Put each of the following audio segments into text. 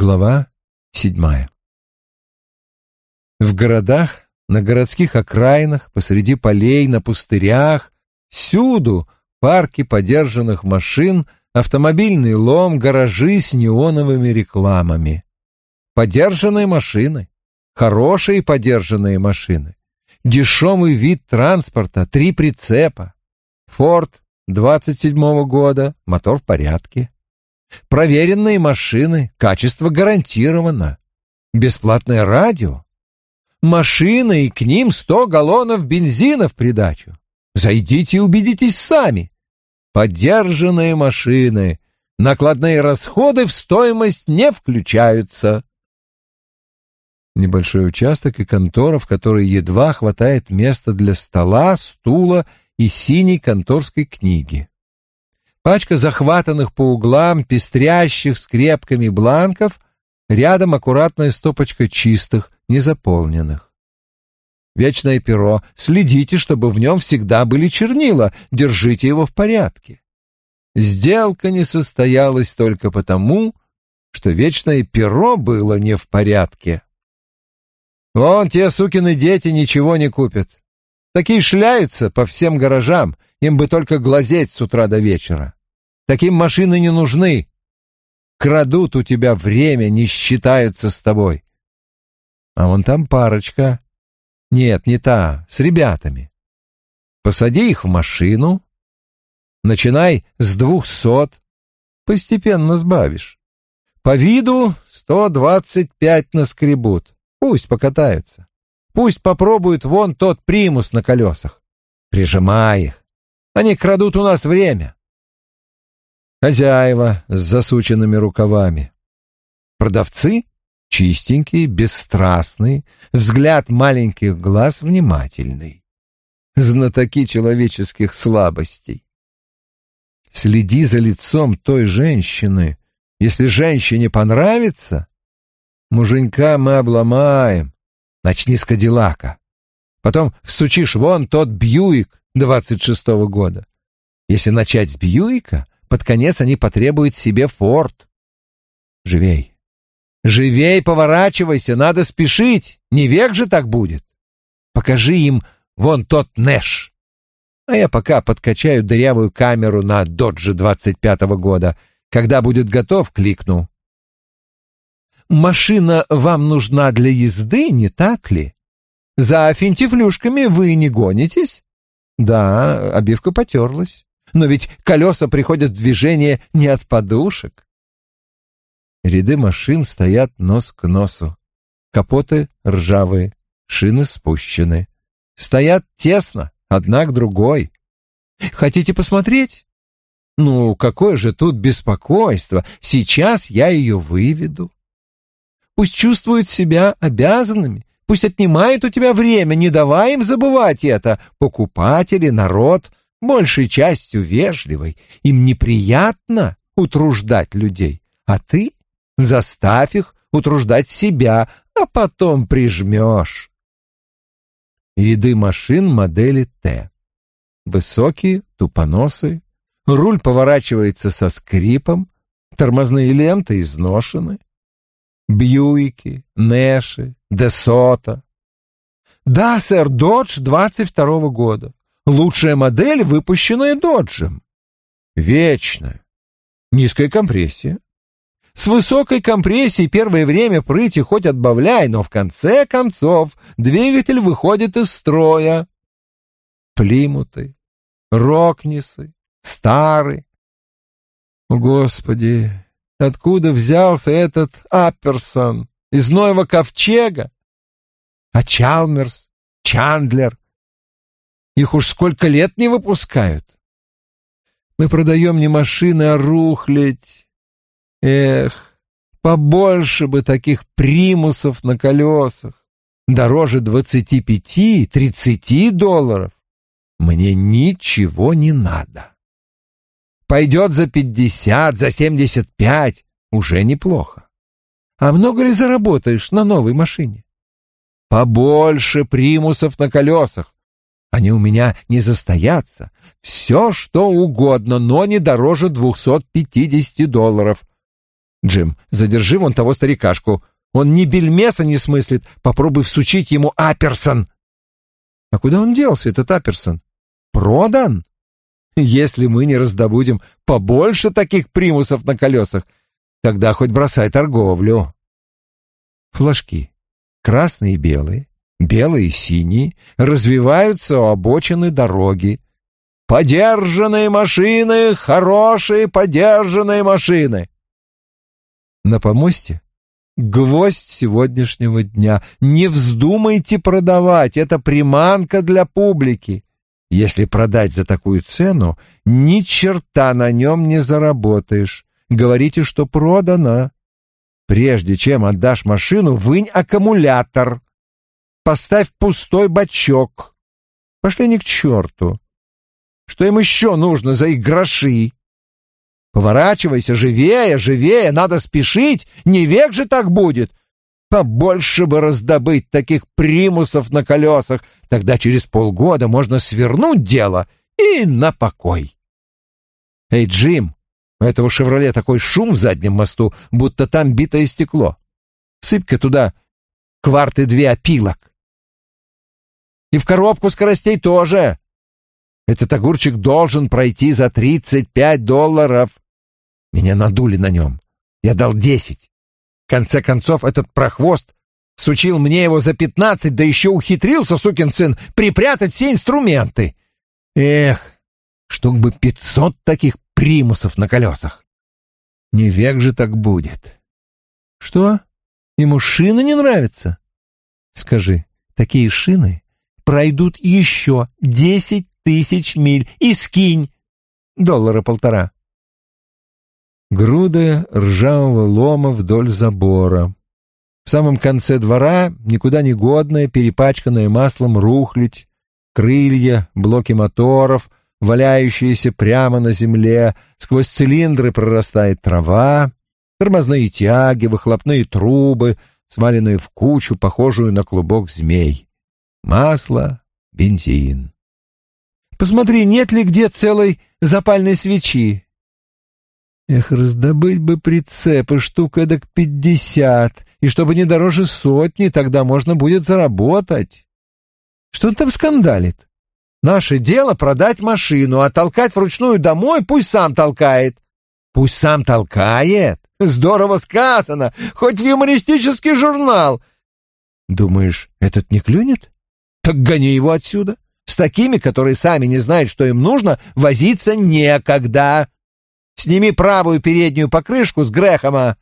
Глава седьмая. В городах, на городских окраинах, посреди полей, на пустырях, всюду парки подержанных машин, автомобильный лом, гаражи с неоновыми рекламами. Подержанные машины, хорошие подержанные машины, дешевый вид транспорта, три прицепа. Форд 27-го года, мотор в порядке. Проверенные машины, качество гарантировано. Бесплатное радио. Машины и к ним сто галлонов бензина в придачу. Зайдите и убедитесь сами. Поддержанные машины. Накладные расходы в стоимость не включаются. Небольшой участок и контора, в которой едва хватает места для стола, стула и синей конторской книги пачка захватанных по углам, пестрящих скрепками бланков, рядом аккуратная стопочка чистых, незаполненных. Вечное перо, следите, чтобы в нем всегда были чернила, держите его в порядке. Сделка не состоялась только потому, что вечное перо было не в порядке. Вон те сукины дети ничего не купят. Такие шляются по всем гаражам, им бы только глазеть с утра до вечера. Таким машины не нужны. Крадут у тебя время, не считаются с тобой. А вон там парочка. Нет, не та, с ребятами. Посади их в машину. Начинай с двухсот. Постепенно сбавишь. По виду сто двадцать пять наскребут. Пусть покатаются. Пусть попробуют вон тот примус на колесах. Прижимай их. Они крадут у нас время. Хозяева с засученными рукавами. Продавцы чистенькие, бесстрастные, взгляд маленьких глаз внимательный. Знатоки человеческих слабостей. Следи за лицом той женщины. Если женщине понравится, муженька мы обломаем. Начни с Кадиллака. Потом всучишь вон тот Бьюик двадцать шестого года. Если начать с Бьюика, под конец они потребуют себе форт. Живей. Живей, поворачивайся, надо спешить. Не век же так будет. Покажи им вон тот Нэш. А я пока подкачаю дырявую камеру на Доджи 25-го года. Когда будет готов, кликну. Машина вам нужна для езды, не так ли? За финтифлюшками вы не гонитесь? Да, обивка потерлась. Но ведь колеса приходят в движение не от подушек. Ряды машин стоят нос к носу. Капоты ржавые, шины спущены. Стоят тесно, одна к другой. Хотите посмотреть? Ну, какое же тут беспокойство. Сейчас я ее выведу. Пусть чувствуют себя обязанными. Пусть отнимает у тебя время, не давай им забывать это. Покупатели, народ большей частью вежливой, им неприятно утруждать людей, а ты заставь их утруждать себя, а потом прижмешь. Ряды машин модели Т. Высокие, тупоносые, руль поворачивается со скрипом, тормозные ленты изношены. Бьюики, Нэши, Десота. Да, сэр, Додж двадцать второго года. Лучшая модель, выпущенная Доджем. Вечная. Низкая компрессия. С высокой компрессией первое время прыти хоть отбавляй, но в конце концов двигатель выходит из строя. Плимуты, Рокнисы, Стары. Господи, откуда взялся этот Апперсон? Из Ноева ковчега? А Чалмерс, Чандлер, их уж сколько лет не выпускают. Мы продаем не машины, а рухлядь. Эх, побольше бы таких примусов на колесах. Дороже двадцати пяти-тридцати долларов. Мне ничего не надо. Пойдет за пятьдесят, за семьдесят пять. Уже неплохо. А много ли заработаешь на новой машине? Побольше примусов на колесах. Они у меня не застоятся. Все, что угодно, но не дороже двухсот пятидесяти долларов. Джим, задержи вон того старикашку. Он ни бельмеса не смыслит. Попробуй всучить ему Аперсон. А куда он делся, этот Аперсон? Продан? Если мы не раздобудем побольше таких примусов на колесах, тогда хоть бросай торговлю. Флажки. Красные и белые, белые и синие, развиваются у обочины дороги. Подержанные машины, хорошие подержанные машины. На помосте гвоздь сегодняшнего дня. Не вздумайте продавать, это приманка для публики. Если продать за такую цену, ни черта на нем не заработаешь. Говорите, что продано. Прежде чем отдашь машину, вынь аккумулятор. Поставь пустой бачок. Пошли не к черту. Что им еще нужно за их гроши? Поворачивайся, живее, живее, надо спешить, не век же так будет. Побольше бы раздобыть таких примусов на колесах, тогда через полгода можно свернуть дело и на покой. Эй, Джим, у этого «Шевроле» такой шум в заднем мосту, будто там битое стекло. Сыпь-ка туда кварты две опилок. И в коробку скоростей тоже. Этот огурчик должен пройти за тридцать пять долларов. Меня надули на нем. Я дал десять. В конце концов, этот прохвост сучил мне его за пятнадцать, да еще ухитрился, сукин сын, припрятать все инструменты. Эх, штук бы пятьсот таких примусов на колесах. Не век же так будет. Что? Ему шины не нравятся? Скажи, такие шины пройдут еще десять тысяч миль и скинь доллара полтора. Груда ржавого лома вдоль забора. В самом конце двора никуда не годная, перепачканная маслом рухлядь, крылья, блоки моторов, валяющиеся прямо на земле, сквозь цилиндры прорастает трава, тормозные тяги, выхлопные трубы, сваленные в кучу, похожую на клубок змей. Масло, бензин. Посмотри, нет ли где целой запальной свечи. Эх, раздобыть бы прицепы, штук эдак пятьдесят, и чтобы не дороже сотни, тогда можно будет заработать. Что он там скандалит? Наше дело продать машину, а толкать вручную домой пусть сам толкает. Пусть сам толкает. Здорово сказано, хоть в юмористический журнал. Думаешь, этот не клюнет? Так гони его отсюда. С такими, которые сами не знают, что им нужно, возиться некогда. Сними правую переднюю покрышку с Грэхэма.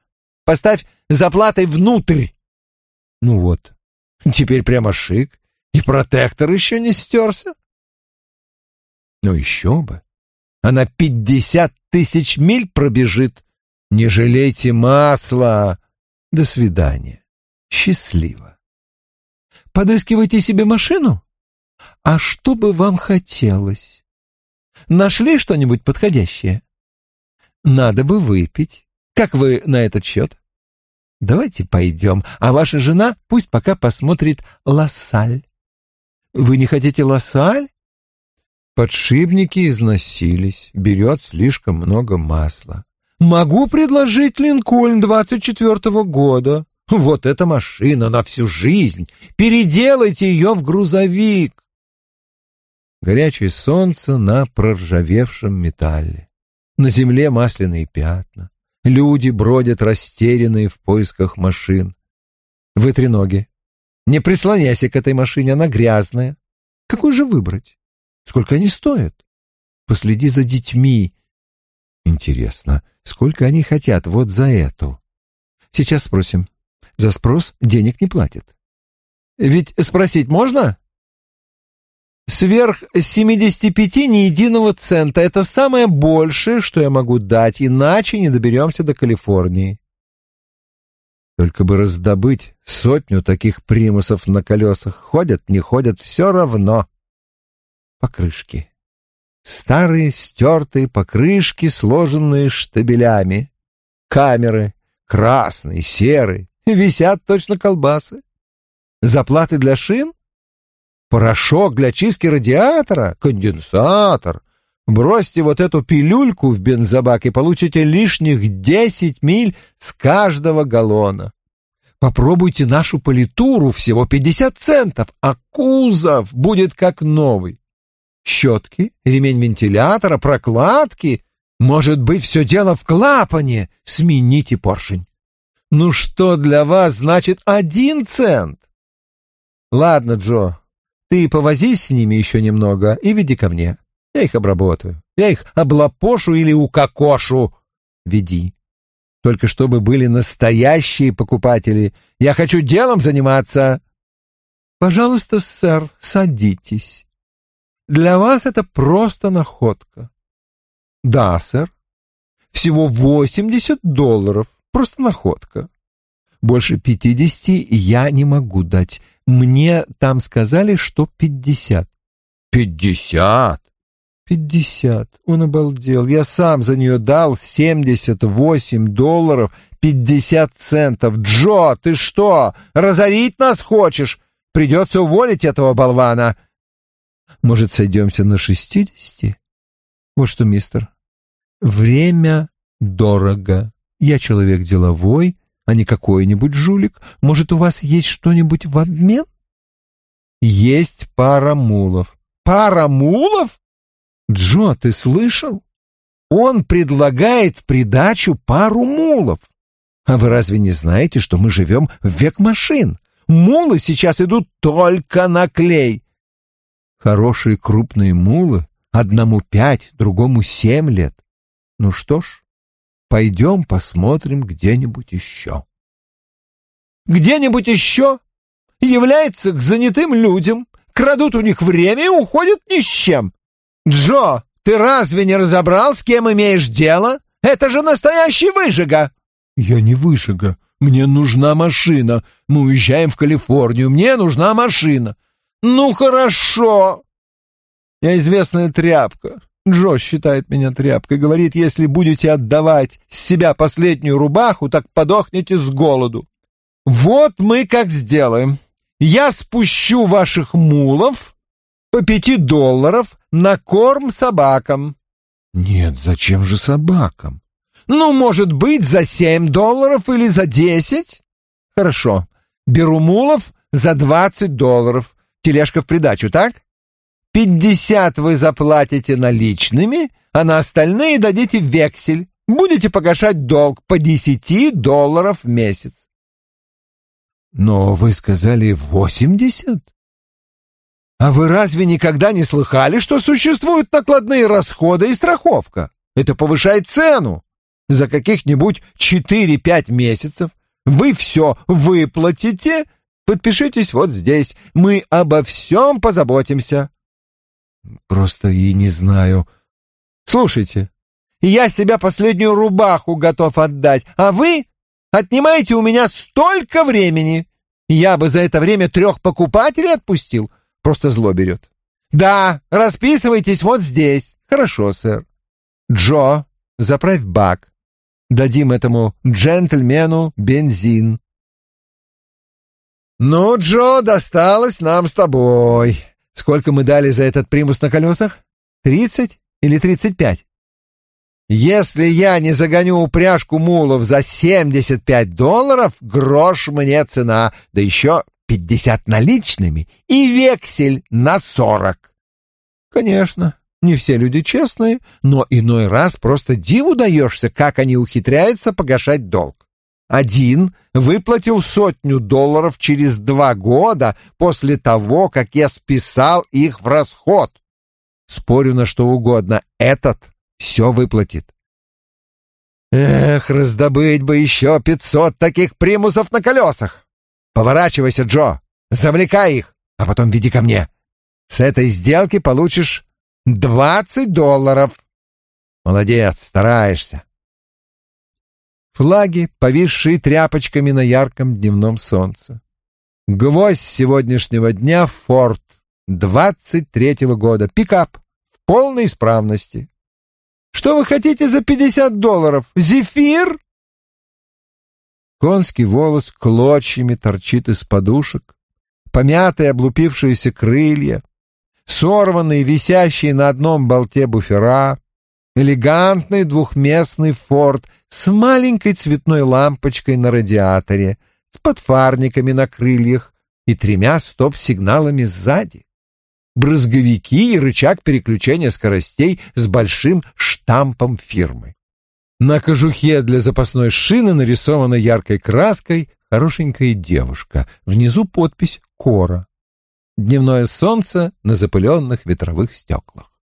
Поставь заплатой внутрь. Ну вот, теперь прямо шик. И протектор еще не стерся. Ну еще бы. Она пятьдесят тысяч миль пробежит. Не жалейте масла. До свидания. Счастливо. Подыскивайте себе машину? А что бы вам хотелось? Нашли что-нибудь подходящее? Надо бы выпить. Как вы на этот счет? Давайте пойдем, а ваша жена пусть пока посмотрит «Лассаль». Вы не хотите «Лассаль»? Подшипники износились, берет слишком много масла. Могу предложить Линкольн двадцать четвертого года. Вот эта машина на всю жизнь. Переделайте ее в грузовик горячее солнце на проржавевшем металле. На земле масляные пятна. Люди бродят растерянные в поисках машин. Вытри ноги. Не прислоняйся к этой машине, она грязная. Какую же выбрать? Сколько они стоят? Последи за детьми. Интересно, сколько они хотят вот за эту? Сейчас спросим. За спрос денег не платят. Ведь спросить можно? Сверх 75 ни единого цента. Это самое большее, что я могу дать, иначе не доберемся до Калифорнии. Только бы раздобыть сотню таких примусов на колесах. Ходят, не ходят, все равно. Покрышки. Старые стертые покрышки, сложенные штабелями. Камеры, красные, серые, висят точно колбасы. Заплаты для шин? Порошок для чистки радиатора, конденсатор. Бросьте вот эту пилюльку в бензобак и получите лишних десять миль с каждого галлона. Попробуйте нашу политуру, всего пятьдесят центов, а кузов будет как новый. Щетки, ремень вентилятора, прокладки. Может быть, все дело в клапане. Смените поршень. Ну что для вас значит один цент? Ладно, Джо, ты повозись с ними еще немного и веди ко мне. Я их обработаю. Я их облапошу или укокошу. Веди. Только чтобы были настоящие покупатели. Я хочу делом заниматься. Пожалуйста, сэр, садитесь. Для вас это просто находка. Да, сэр. Всего восемьдесят долларов. Просто находка. Больше пятидесяти я не могу дать. Мне там сказали, что пятьдесят. Пятьдесят? Пятьдесят. Он обалдел. Я сам за нее дал семьдесят восемь долларов пятьдесят центов. Джо, ты что, разорить нас хочешь? Придется уволить этого болвана. Может, сойдемся на шестидесяти? Вот что, мистер, время дорого. Я человек деловой, а не какой-нибудь жулик. Может, у вас есть что-нибудь в обмен? Есть пара мулов. Пара мулов? Джо, ты слышал? Он предлагает в придачу пару мулов. А вы разве не знаете, что мы живем в век машин? Мулы сейчас идут только на клей. Хорошие крупные мулы, одному пять, другому семь лет. Ну что ж, пойдем посмотрим где-нибудь еще. Где-нибудь еще? Является к занятым людям, крадут у них время и уходят ни с чем. Джо, ты разве не разобрал, с кем имеешь дело? Это же настоящий выжига. Я не выжига. Мне нужна машина. Мы уезжаем в Калифорнию. Мне нужна машина. Ну хорошо. Я известная тряпка. Джо считает меня тряпкой. Говорит, если будете отдавать с себя последнюю рубаху, так подохнете с голоду. Вот мы как сделаем. Я спущу ваших мулов по пяти долларов на корм собакам. Нет, зачем же собакам? Ну, может быть, за семь долларов или за десять? Хорошо. Беру мулов за двадцать долларов. Тележка в придачу, так? Пятьдесят вы заплатите наличными, а на остальные дадите вексель. Будете погашать долг по десяти долларов в месяц. Но вы сказали восемьдесят? А вы разве никогда не слыхали, что существуют накладные расходы и страховка? Это повышает цену. За каких-нибудь четыре-пять месяцев вы все выплатите. Подпишитесь вот здесь. Мы обо всем позаботимся. Просто и не знаю. Слушайте, я себя последнюю рубаху готов отдать, а вы отнимаете у меня столько времени. Я бы за это время трех покупателей отпустил. Просто зло берет. Да, расписывайтесь вот здесь. Хорошо, сэр. Джо, заправь бак. Дадим этому джентльмену бензин. Ну, Джо, досталось нам с тобой. Сколько мы дали за этот примус на колесах? Тридцать или тридцать пять? Если я не загоню упряжку мулов за семьдесят пять долларов, грош мне цена, да еще пятьдесят наличными и вексель на сорок. Конечно, не все люди честные, но иной раз просто диву даешься, как они ухитряются погашать долг. Один выплатил сотню долларов через два года после того, как я списал их в расход. Спорю на что угодно, этот все выплатит. Эх, раздобыть бы еще пятьсот таких примусов на колесах. Поворачивайся, Джо, завлекай их, а потом веди ко мне. С этой сделки получишь двадцать долларов. Молодец, стараешься. Флаги, повисшие тряпочками на ярком дневном солнце. Гвоздь сегодняшнего дня — двадцать третьего года, пикап, в полной исправности. Что вы хотите за пятьдесят долларов? Зефир? Конский волос клочьями торчит из подушек, помятые облупившиеся крылья. сорванные, висящие на одном болте буфера, элегантный двухместный форт с маленькой цветной лампочкой на радиаторе, с подфарниками на крыльях и тремя стоп-сигналами сзади. Брызговики и рычаг переключения скоростей с большим штампом фирмы. На кожухе для запасной шины нарисована яркой краской хорошенькая девушка. Внизу подпись «Кора». Дневное солнце на запыленных ветровых стеклах.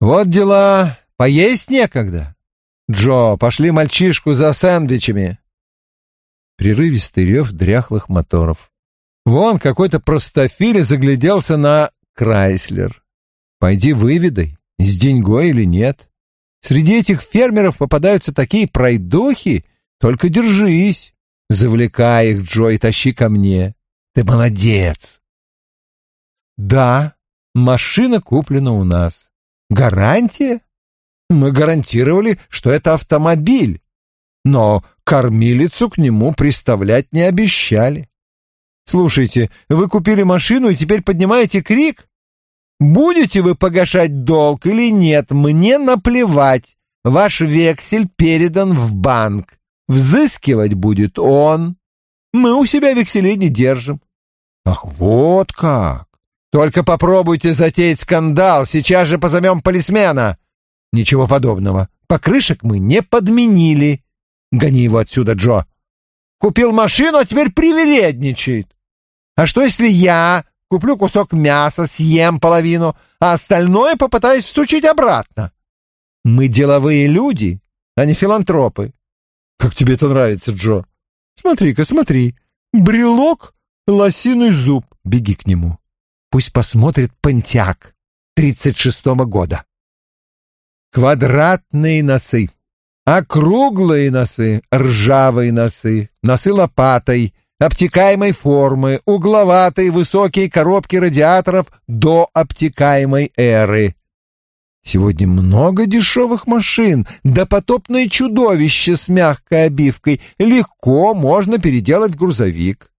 «Вот дела. Поесть некогда. Джо, пошли мальчишку за сэндвичами». Прерывистый рев дряхлых моторов. Вон какой-то простофиль загляделся на Крайслер. Пойди выведай, с деньгой или нет. Среди этих фермеров попадаются такие пройдохи, только держись. Завлекай их, Джо, и тащи ко мне. Ты молодец. Да, машина куплена у нас. Гарантия? Мы гарантировали, что это автомобиль. Но кормилицу к нему приставлять не обещали. Слушайте, вы купили машину и теперь поднимаете крик? Будете вы погашать долг или нет, мне наплевать. Ваш вексель передан в банк. Взыскивать будет он. Мы у себя векселей не держим. Ах, вот как! Только попробуйте затеять скандал, сейчас же позовем полисмена. Ничего подобного. Покрышек мы не подменили. Гони его отсюда, Джо. Купил машину, а теперь привередничает. А что, если я куплю кусок мяса, съем половину, а остальное попытаюсь всучить обратно? Мы деловые люди, а не филантропы. Как тебе это нравится, Джо? Смотри-ка, смотри. Брелок, лосиный зуб. Беги к нему. Пусть посмотрит Пантиак тридцать шестого года. Квадратные носы, округлые носы, ржавые носы, носы лопатой, обтекаемой формы, угловатые высокие коробки радиаторов до обтекаемой эры. Сегодня много дешевых машин, да потопное чудовище с мягкой обивкой легко можно переделать в грузовик.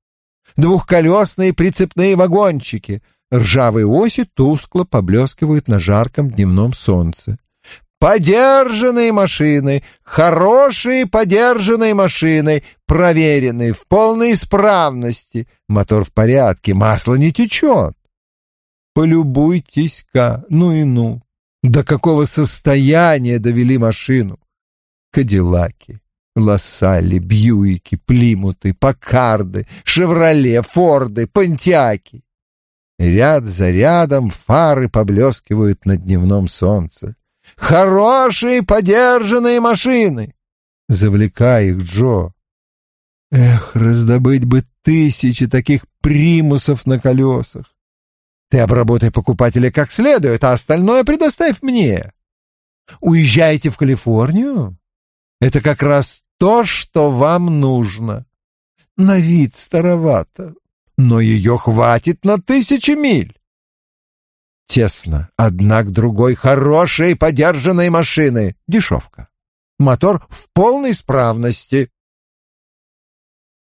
Двухколесные прицепные вагончики, ржавые оси тускло поблескивают на жарком дневном солнце. Подержанные машины, хорошие подержанные машины, проверенные, в полной исправности. Мотор в порядке, масло не течет. Полюбуйтесь-ка, ну и ну. До какого состояния довели машину? Кадиллаки, Лассали, Бьюики, Плимуты, Покарды, Шевроле, Форды, Понтиаки. Ряд за рядом фары поблескивают на дневном солнце. Хорошие подержанные машины. Завлекай их, Джо. Эх, раздобыть бы тысячи таких примусов на колесах. Ты обработай покупателя как следует, а остальное предоставь мне. Уезжаете в Калифорнию? Это как раз то, что вам нужно. На вид старовато, но ее хватит на тысячи миль. Тесно, одна к другой хорошие подержанные машины, дешевка. Мотор в полной исправности.